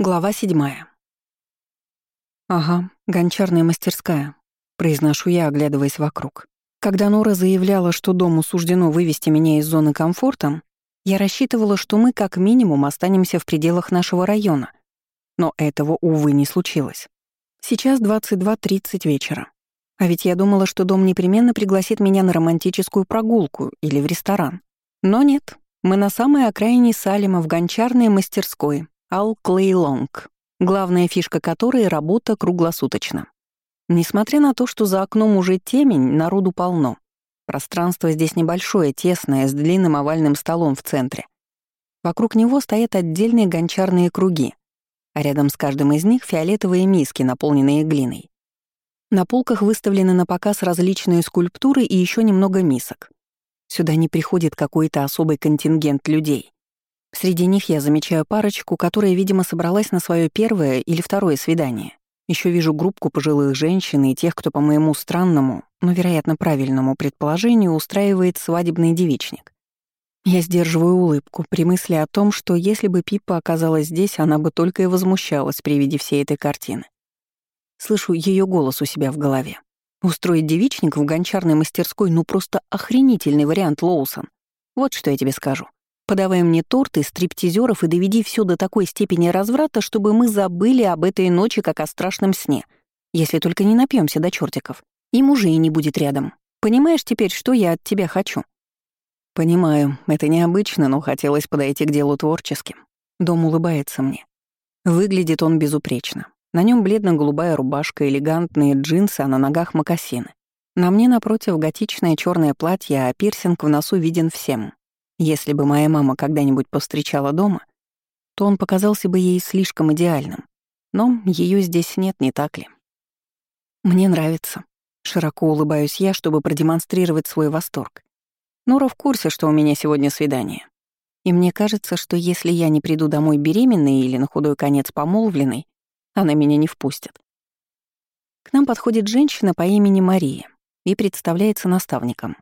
Глава седьмая. «Ага, гончарная мастерская», — произношу я, оглядываясь вокруг. Когда Нора заявляла, что дому суждено вывести меня из зоны комфорта, я рассчитывала, что мы как минимум останемся в пределах нашего района. Но этого, увы, не случилось. Сейчас 22.30 вечера. А ведь я думала, что дом непременно пригласит меня на романтическую прогулку или в ресторан. Но нет, мы на самой окраине Салима в гончарной мастерской, Ал Клейлонг, главная фишка которой — работа круглосуточно. Несмотря на то, что за окном уже темень, народу полно. Пространство здесь небольшое, тесное, с длинным овальным столом в центре. Вокруг него стоят отдельные гончарные круги, а рядом с каждым из них фиолетовые миски, наполненные глиной. На полках выставлены на показ различные скульптуры и еще немного мисок. Сюда не приходит какой-то особый контингент людей. Среди них я замечаю парочку, которая, видимо, собралась на свое первое или второе свидание. Еще вижу группку пожилых женщин и тех, кто по моему странному, но, вероятно, правильному предположению устраивает свадебный девичник. Я сдерживаю улыбку при мысли о том, что если бы Пиппа оказалась здесь, она бы только и возмущалась при виде всей этой картины. Слышу ее голос у себя в голове. Устроить девичник в гончарной мастерской — ну просто охренительный вариант, Лоусон. Вот что я тебе скажу. Подавай мне торты, стриптизеров и доведи все до такой степени разврата, чтобы мы забыли об этой ночи, как о страшном сне. Если только не напьемся до чертиков. И мужей не будет рядом. Понимаешь теперь, что я от тебя хочу?» «Понимаю, это необычно, но хотелось подойти к делу творчески». Дом улыбается мне. Выглядит он безупречно. На нем бледно-голубая рубашка, элегантные джинсы, а на ногах мокасины. На мне, напротив, готичное черное платье, а пирсинг в носу виден всем. Если бы моя мама когда-нибудь повстречала дома, то он показался бы ей слишком идеальным. Но ее здесь нет, не так ли? Мне нравится. Широко улыбаюсь я, чтобы продемонстрировать свой восторг. Нора в курсе, что у меня сегодня свидание. И мне кажется, что если я не приду домой беременной или на худой конец помолвленной, она меня не впустит. К нам подходит женщина по имени Мария и представляется наставником.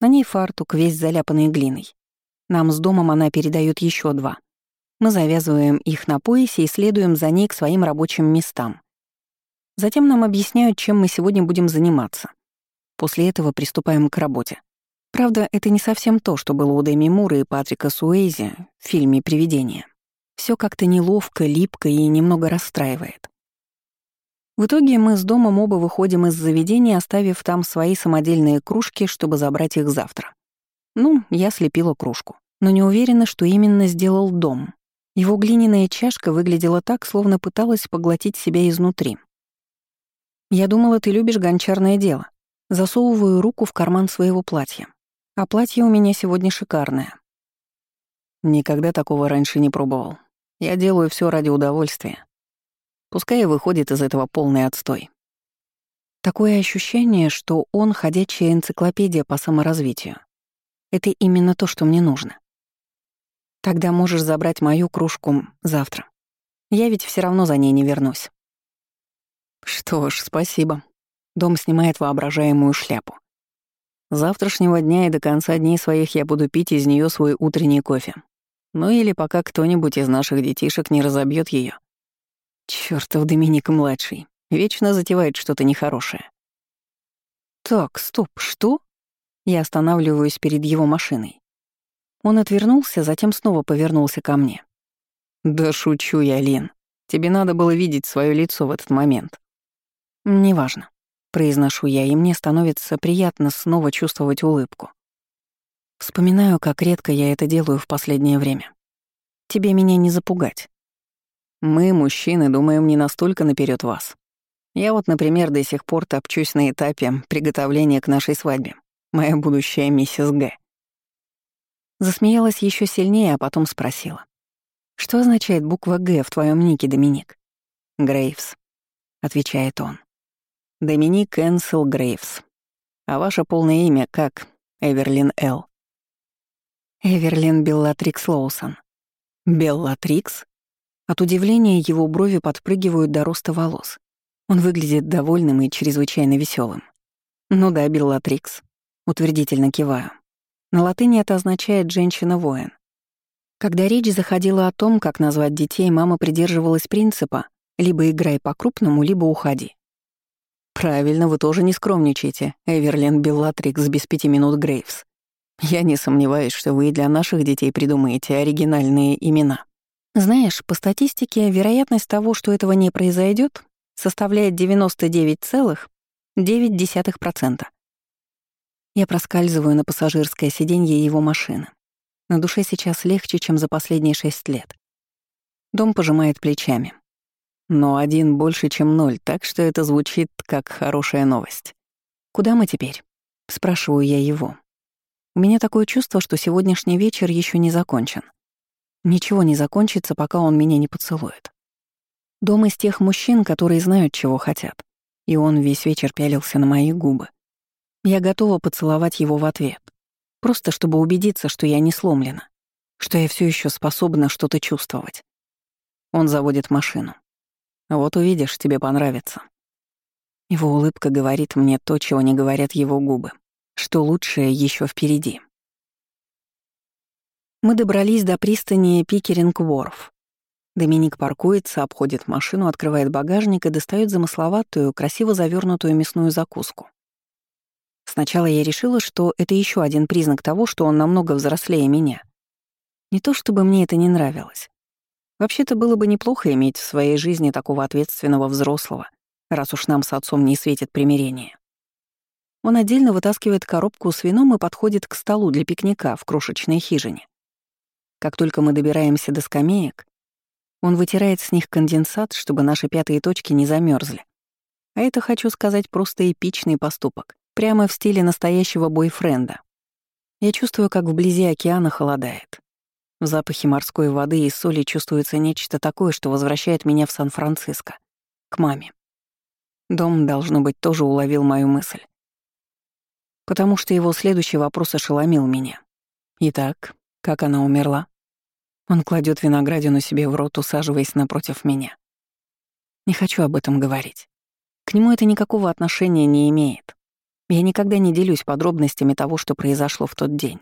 На ней фартук, весь заляпанный глиной. Нам с домом она передает еще два. Мы завязываем их на поясе и следуем за ней к своим рабочим местам. Затем нам объясняют, чем мы сегодня будем заниматься. После этого приступаем к работе. Правда, это не совсем то, что было у Дэми Мура и Патрика Суэйзи в фильме «Привидение». Все как-то неловко, липко и немного расстраивает. В итоге мы с домом оба выходим из заведения, оставив там свои самодельные кружки, чтобы забрать их завтра. Ну, я слепила кружку но не уверена, что именно сделал дом. Его глиняная чашка выглядела так, словно пыталась поглотить себя изнутри. «Я думала, ты любишь гончарное дело». Засовываю руку в карман своего платья. А платье у меня сегодня шикарное. Никогда такого раньше не пробовал. Я делаю все ради удовольствия. Пускай выходит из этого полный отстой. Такое ощущение, что он — ходячая энциклопедия по саморазвитию. Это именно то, что мне нужно. Тогда можешь забрать мою кружку завтра. Я ведь все равно за ней не вернусь. Что ж, спасибо. Дом снимает воображаемую шляпу. С завтрашнего дня и до конца дней своих я буду пить из нее свой утренний кофе. Ну или пока кто-нибудь из наших детишек не разобьет ее. Чёртов Доминик-младший. Вечно затевает что-то нехорошее. Так, стоп, что? Я останавливаюсь перед его машиной. Он отвернулся, затем снова повернулся ко мне. «Да шучу я, Лин. Тебе надо было видеть свое лицо в этот момент». «Неважно», — произношу я, и мне становится приятно снова чувствовать улыбку. Вспоминаю, как редко я это делаю в последнее время. Тебе меня не запугать. Мы, мужчины, думаем не настолько наперед вас. Я вот, например, до сих пор топчусь на этапе приготовления к нашей свадьбе. Моя будущая миссис Г. Засмеялась еще сильнее, а потом спросила. «Что означает буква «Г» в твоем нике, Доминик?» «Грейвс», — отвечает он. «Доминик Энсел Грейвс. А ваше полное имя как Эверлин Л. Эверлин Беллатрикс Лоусон. Беллатрикс? От удивления его брови подпрыгивают до роста волос. Он выглядит довольным и чрезвычайно веселым. Ну да, Беллатрикс. Утвердительно киваю. На латыни это означает «женщина-воин». Когда речь заходила о том, как назвать детей, мама придерживалась принципа «либо играй по-крупному, либо уходи». «Правильно, вы тоже не скромничаете, Эверлин Беллатрикс без пяти минут Грейвс. Я не сомневаюсь, что вы и для наших детей придумаете оригинальные имена». Знаешь, по статистике, вероятность того, что этого не произойдет, составляет 99,9%. Я проскальзываю на пассажирское сиденье его машины. На душе сейчас легче, чем за последние шесть лет. Дом пожимает плечами. Но один больше, чем ноль, так что это звучит как хорошая новость. «Куда мы теперь?» — спрашиваю я его. У меня такое чувство, что сегодняшний вечер еще не закончен. Ничего не закончится, пока он меня не поцелует. Дом из тех мужчин, которые знают, чего хотят. И он весь вечер пялился на мои губы. Я готова поцеловать его в ответ. Просто чтобы убедиться, что я не сломлена. Что я все еще способна что-то чувствовать. Он заводит машину. Вот увидишь, тебе понравится. Его улыбка говорит мне то, чего не говорят его губы, что лучшее еще впереди. Мы добрались до пристани Пикеринг-Ворф. Доминик паркуется, обходит машину, открывает багажник и достает замысловатую, красиво завернутую мясную закуску. Сначала я решила, что это еще один признак того, что он намного взрослее меня. Не то чтобы мне это не нравилось. Вообще-то было бы неплохо иметь в своей жизни такого ответственного взрослого, раз уж нам с отцом не светит примирение. Он отдельно вытаскивает коробку с вином и подходит к столу для пикника в крошечной хижине. Как только мы добираемся до скамеек, он вытирает с них конденсат, чтобы наши пятые точки не замерзли. А это, хочу сказать, просто эпичный поступок, прямо в стиле настоящего бойфренда. Я чувствую, как вблизи океана холодает. В запахе морской воды и соли чувствуется нечто такое, что возвращает меня в Сан-Франциско, к маме. Дом, должно быть, тоже уловил мою мысль. Потому что его следующий вопрос ошеломил меня. Итак, как она умерла? Он кладет виноградину себе в рот, усаживаясь напротив меня. Не хочу об этом говорить. К нему это никакого отношения не имеет. Я никогда не делюсь подробностями того, что произошло в тот день.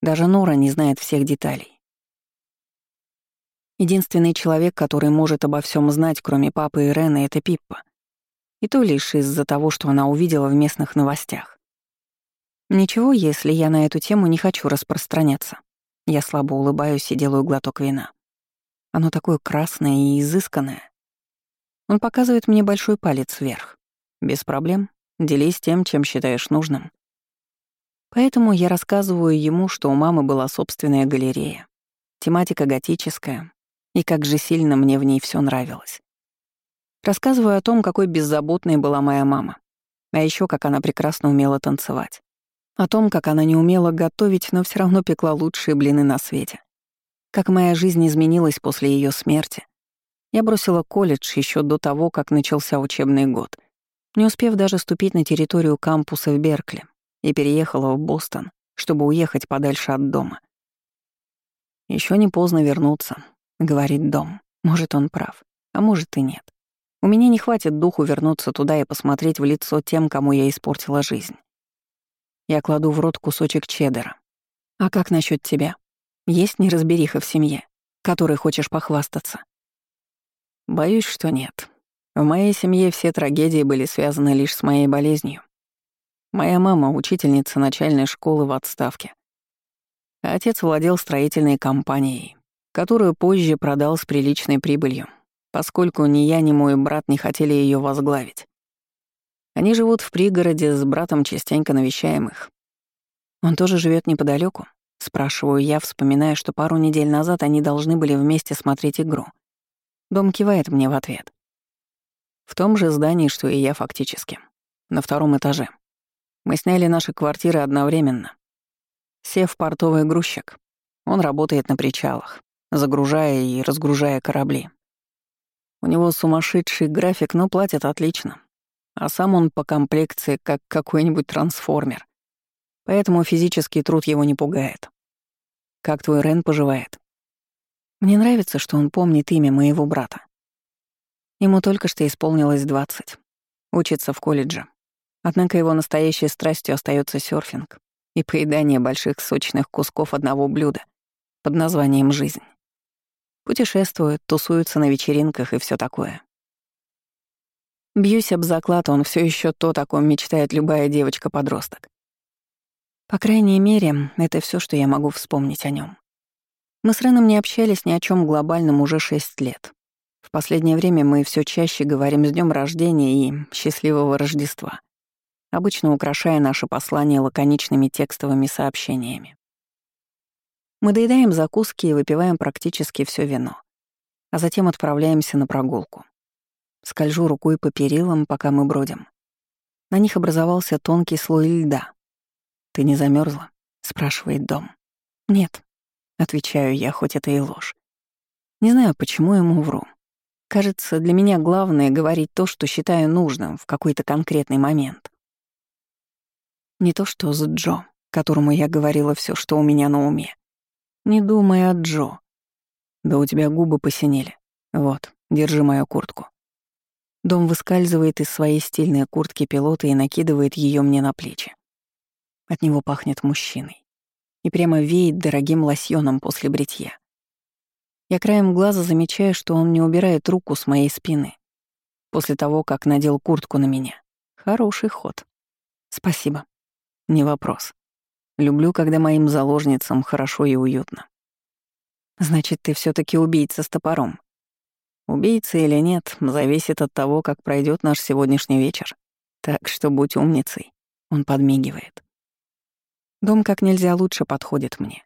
Даже Нора не знает всех деталей. Единственный человек, который может обо всем знать, кроме папы и Рены, это Пиппа. И то лишь из-за того, что она увидела в местных новостях. Ничего, если я на эту тему не хочу распространяться. Я слабо улыбаюсь и делаю глоток вина. Оно такое красное и изысканное. Он показывает мне большой палец вверх. Без проблем. Делись тем, чем считаешь нужным. Поэтому я рассказываю ему, что у мамы была собственная галерея. Тематика готическая, и как же сильно мне в ней все нравилось. Рассказываю о том, какой беззаботной была моя мама. А еще как она прекрасно умела танцевать. О том, как она не умела готовить, но все равно пекла лучшие блины на свете. Как моя жизнь изменилась после ее смерти. Я бросила колледж еще до того, как начался учебный год, не успев даже ступить на территорию кампуса в Беркли, и переехала в Бостон, чтобы уехать подальше от дома. Еще не поздно вернуться», — говорит дом. Может, он прав, а может и нет. У меня не хватит духу вернуться туда и посмотреть в лицо тем, кому я испортила жизнь. Я кладу в рот кусочек чеддера. «А как насчет тебя? Есть неразбериха в семье, которой хочешь похвастаться?» «Боюсь, что нет. В моей семье все трагедии были связаны лишь с моей болезнью. Моя мама — учительница начальной школы в отставке. Отец владел строительной компанией, которую позже продал с приличной прибылью, поскольку ни я, ни мой брат не хотели ее возглавить. Они живут в пригороде, с братом частенько навещаем их. Он тоже живет неподалеку. Спрашиваю я, вспоминая, что пару недель назад они должны были вместе смотреть игру. Дом кивает мне в ответ. Том же здании, что и я фактически. На втором этаже. Мы сняли наши квартиры одновременно. Сев портовый грузчик. Он работает на причалах, загружая и разгружая корабли. У него сумасшедший график, но платят отлично а сам он по комплекции как какой-нибудь трансформер. Поэтому физический труд его не пугает. Как твой Рен поживает? Мне нравится, что он помнит имя моего брата. Ему только что исполнилось 20. Учится в колледже. Однако его настоящей страстью остается серфинг и поедание больших сочных кусков одного блюда, под названием «жизнь». Путешествует, тусуется на вечеринках и все такое. Бьюсь об заклад, он все еще то, о ком мечтает любая девочка-подросток. По крайней мере, это все, что я могу вспомнить о нем. Мы с Реном не общались ни о чем глобальном уже шесть лет. В последнее время мы все чаще говорим с днем рождения и счастливого Рождества, обычно украшая наши послания лаконичными текстовыми сообщениями. Мы доедаем закуски и выпиваем практически все вино, а затем отправляемся на прогулку. Скольжу рукой по перилам, пока мы бродим. На них образовался тонкий слой льда. «Ты не замерзла? спрашивает дом. «Нет», — отвечаю я, хоть это и ложь. Не знаю, почему ему вру. Кажется, для меня главное — говорить то, что считаю нужным в какой-то конкретный момент. Не то что с Джо, которому я говорила все, что у меня на уме. Не думай о Джо. Да у тебя губы посинели. Вот, держи мою куртку. Дом выскальзывает из своей стильной куртки пилота и накидывает ее мне на плечи. От него пахнет мужчиной. И прямо веет дорогим лосьоном после бритья. Я краем глаза замечаю, что он не убирает руку с моей спины. После того, как надел куртку на меня. Хороший ход. Спасибо. Не вопрос. Люблю, когда моим заложницам хорошо и уютно. Значит, ты все таки убийца с топором. Убийца или нет, зависит от того, как пройдет наш сегодняшний вечер. Так что будь умницей. Он подмигивает. Дом как нельзя лучше подходит мне.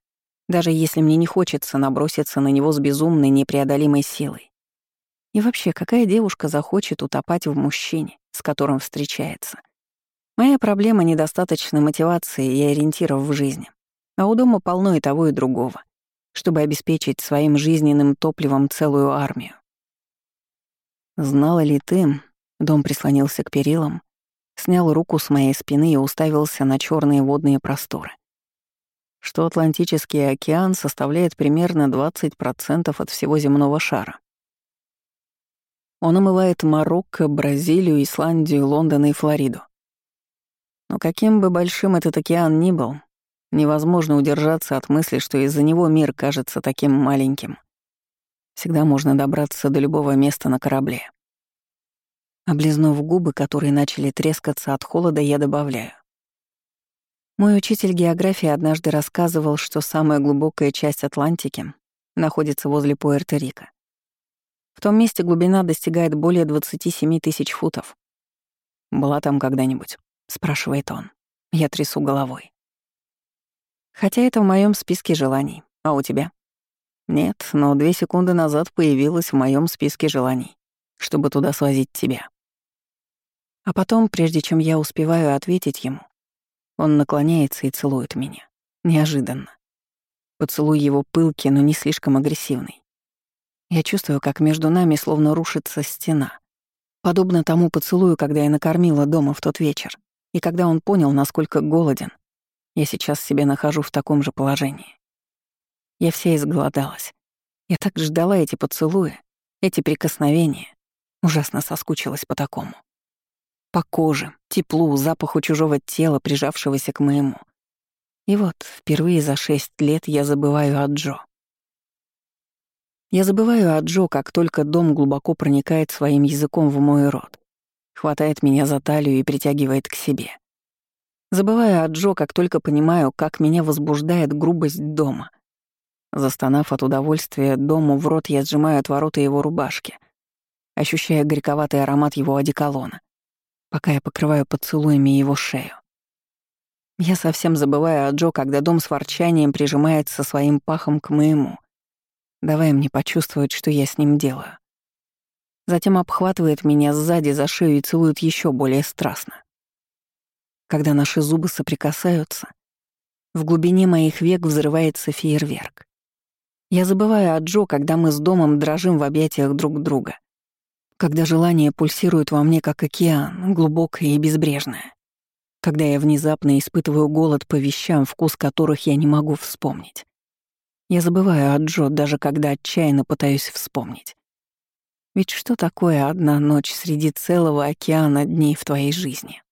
Даже если мне не хочется наброситься на него с безумной, непреодолимой силой. И вообще, какая девушка захочет утопать в мужчине, с которым встречается? Моя проблема — недостаточной мотивации и ориентиров в жизни. А у дома полно и того, и другого, чтобы обеспечить своим жизненным топливом целую армию. «Знала ли ты...» — дом прислонился к перилам, снял руку с моей спины и уставился на черные водные просторы. Что Атлантический океан составляет примерно 20% от всего земного шара. Он омывает Марокко, Бразилию, Исландию, Лондон и Флориду. Но каким бы большим этот океан ни был, невозможно удержаться от мысли, что из-за него мир кажется таким маленьким. Всегда можно добраться до любого места на корабле. Облизнув губы, которые начали трескаться от холода, я добавляю. Мой учитель географии однажды рассказывал, что самая глубокая часть Атлантики находится возле Пуэрто-Рико. В том месте глубина достигает более 27 тысяч футов. Была там когда-нибудь? спрашивает он. Я трясу головой. Хотя это в моем списке желаний. А у тебя? Нет, но две секунды назад появилась в моем списке желаний, чтобы туда свозить тебя. А потом, прежде чем я успеваю ответить ему, он наклоняется и целует меня. Неожиданно. Поцелуй его пылкий, но не слишком агрессивный. Я чувствую, как между нами словно рушится стена. Подобно тому поцелую, когда я накормила дома в тот вечер. И когда он понял, насколько голоден, я сейчас себе нахожу в таком же положении. Я вся изголодалась. Я так ждала эти поцелуи, эти прикосновения. Ужасно соскучилась по такому. По коже, теплу, запаху чужого тела, прижавшегося к моему. И вот, впервые за шесть лет я забываю о Джо. Я забываю о Джо, как только дом глубоко проникает своим языком в мой рот хватает меня за талию и притягивает к себе. Забываю о Джо, как только понимаю, как меня возбуждает грубость дома. Застонав от удовольствия дому, в рот я сжимаю отвороты его рубашки, ощущая горьковатый аромат его одеколона, пока я покрываю поцелуями его шею. Я совсем забываю о Джо, когда дом с ворчанием прижимается своим пахом к моему, давая мне почувствовать, что я с ним делаю. Затем обхватывает меня сзади за шею и целует еще более страстно. Когда наши зубы соприкасаются, в глубине моих век взрывается фейерверк. Я забываю о Джо, когда мы с домом дрожим в объятиях друг друга. Когда желание пульсирует во мне, как океан, глубокое и безбрежное. Когда я внезапно испытываю голод по вещам, вкус которых я не могу вспомнить. Я забываю о Джо, даже когда отчаянно пытаюсь вспомнить. Ведь что такое одна ночь среди целого океана дней в твоей жизни?